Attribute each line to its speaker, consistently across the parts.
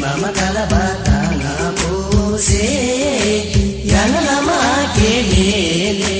Speaker 1: మమతల బాధ పోసే ఎనలమాకే మేలే.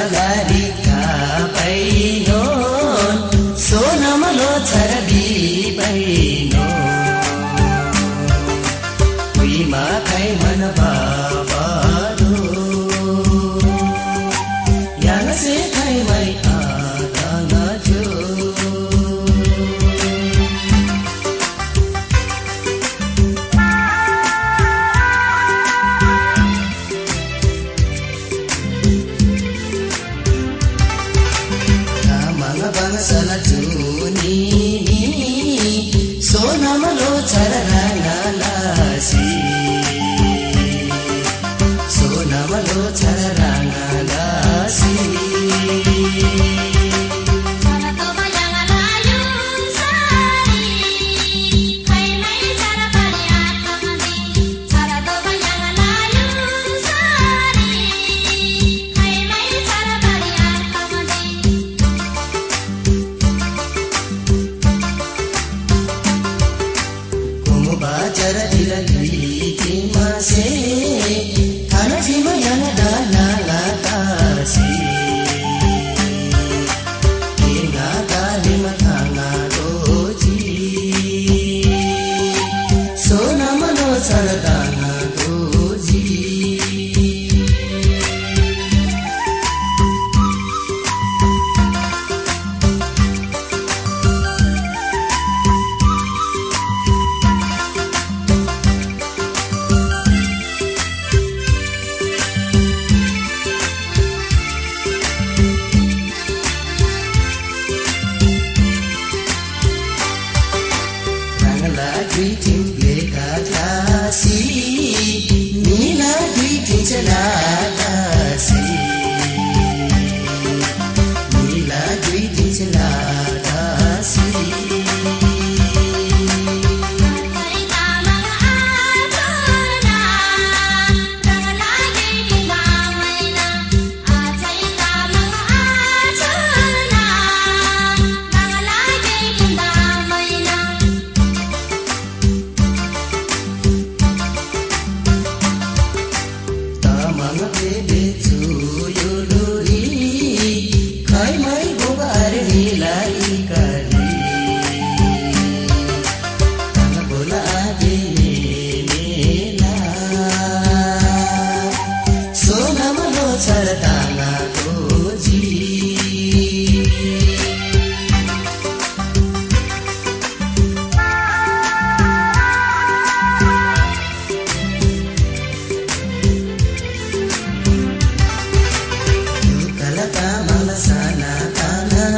Speaker 1: लगारीका पै हो सोनमलो छरबी पै మనలో చలరా Say दुई ठिन दुई